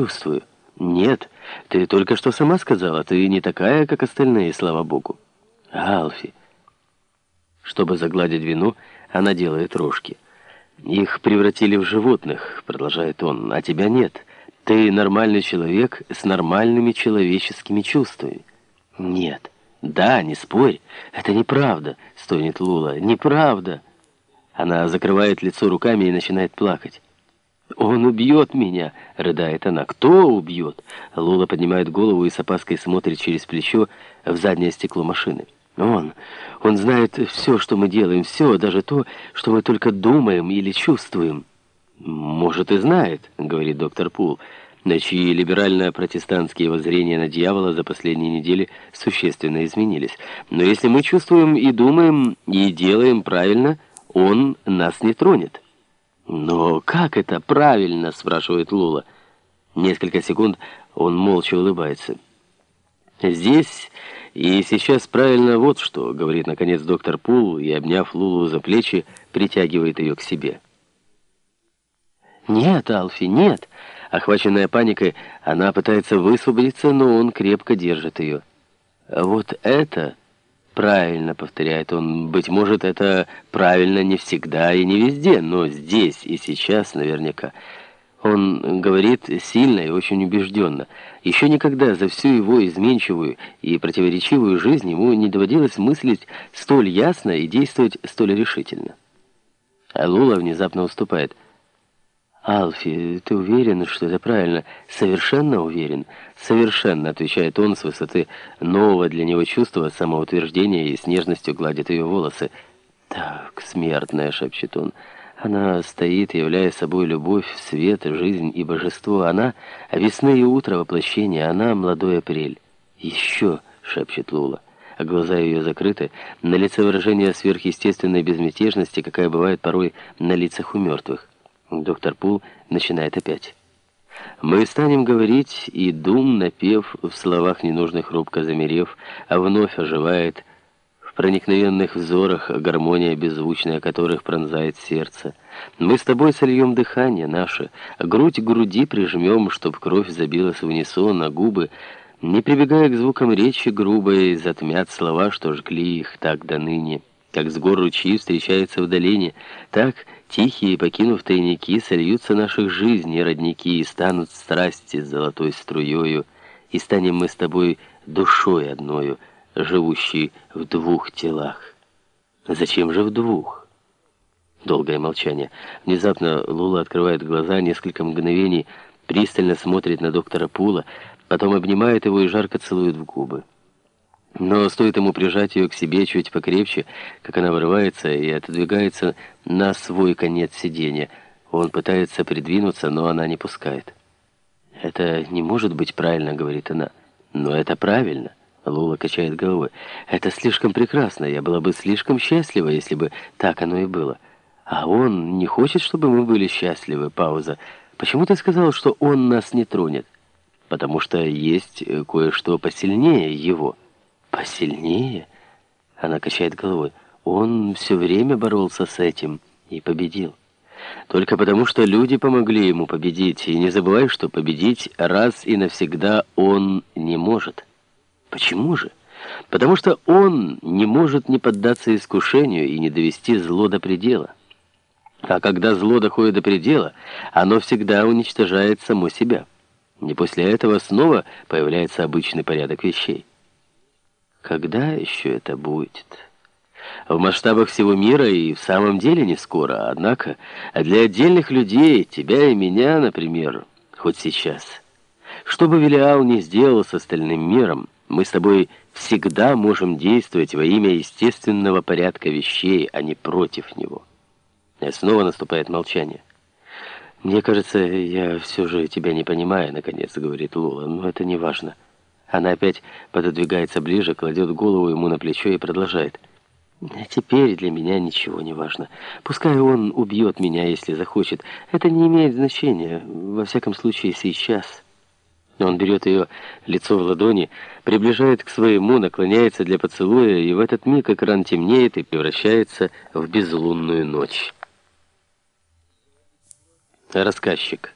чувствую. Нет, ты только что сама сказала, ты не такая, как остальные, слава богу. Алфи. Чтобы загладить вину, она делает рожки. Их превратили в животных, продолжает он, а тебя нет. Ты нормальный человек с нормальными человеческими чувствами. Нет. Да, не спорь. Это неправда, стонет Лула. Неправда. Она закрывает лицо руками и начинает плакать. «Он убьет меня!» — рыдает она. «Кто убьет?» Лула поднимает голову и с опаской смотрит через плечо в заднее стекло машины. «Он! Он знает все, что мы делаем, все, даже то, что мы только думаем или чувствуем». «Может, и знает», — говорит доктор Пул, на чьи либерально-протестантские воззрения на дьявола за последние недели существенно изменились. «Но если мы чувствуем и думаем, и делаем правильно, он нас не тронет». «Но как это правильно?» — спрашивает Лула. Несколько секунд он молча улыбается. «Здесь и сейчас правильно вот что», — говорит наконец доктор Пул, и, обняв Лулу за плечи, притягивает ее к себе. «Нет, Алфи, нет!» Охваченная паникой, она пытается высвободиться, но он крепко держит ее. «Вот это...» Правильно, повторяет он. Быть может, это правильно не всегда и не везде, но здесь и сейчас наверняка. Он говорит сильно и очень убежденно. Еще никогда за всю его изменчивую и противоречивую жизнь ему не доводилось мыслить столь ясно и действовать столь решительно. А Лула внезапно уступает. «Алфи, ты уверен, что это правильно?» «Совершенно уверен». «Совершенно», — отвечает он с высоты нового для него чувства самоутверждения и с нежностью гладит ее волосы. «Так, смертная», — шепчет он. Она стоит, являя собой любовь, свет, жизнь и божество. Она — весны и утро воплощения, она — молодой апрель. «Еще», — шепчет Лула. А глаза ее закрыты, на лице выражение сверхъестественной безмятежности, какая бывает порой на лицах у мертвых. Доктор Пул начинает опять. Мы станем говорить, и дум, напев, в словах ненужных робко замерев, а вновь оживает в проникновенных взорах гармония беззвучная, которых пронзает сердце. Мы с тобой сольем дыхание наше, грудь к груди прижмем, чтоб кровь забилась в унисон, а губы, не прибегая к звукам речи грубой, затмят слова, что жгли их так до ныне. Как с гор ручьи встречаются в долине, так тихие, покинув тайники, сольются наших жизней родники и станут страсти золотой струёю, и станем мы с тобой душой одною, живущей в двух телах. Зачем же в двух? Долгое молчание. Внезапно Лула открывает глаза, несколько мгновений пристально смотрит на доктора Пула, потом обнимает его и жарко целует в губы. Но стоит ему прижать ее к себе чуть покрепче, как она вырывается и отодвигается на свой конец сиденья. Он пытается придвинуться, но она не пускает. «Это не может быть правильно», — говорит она. «Но это правильно». Лула качает головой. «Это слишком прекрасно. Я была бы слишком счастлива, если бы так оно и было. А он не хочет, чтобы мы были счастливы». Пауза. «Почему ты сказал, что он нас не тронет?» «Потому что есть кое-что посильнее его». «Посильнее?» Она качает головой. «Он все время боролся с этим и победил. Только потому, что люди помогли ему победить. И не забывай, что победить раз и навсегда он не может. Почему же? Потому что он не может не поддаться искушению и не довести зло до предела. А когда зло доходит до предела, оно всегда уничтожает само себя. И после этого снова появляется обычный порядок вещей. Когда еще это будет? В масштабах всего мира и в самом деле не скоро, однако для отдельных людей, тебя и меня, например, хоть сейчас. Что бы Велиал ни сделал с остальным миром, мы с тобой всегда можем действовать во имя естественного порядка вещей, а не против него. И снова наступает молчание. «Мне кажется, я все же тебя не понимаю», — наконец говорит Лула, — «но это не важно». Она опять пододвигается ближе, кладет голову ему на плечо и продолжает. «Теперь для меня ничего не важно. Пускай он убьет меня, если захочет. Это не имеет значения, во всяком случае сейчас». Он берет ее лицо в ладони, приближает к своему, наклоняется для поцелуя, и в этот миг экран темнеет и превращается в безлунную ночь. Рассказчик.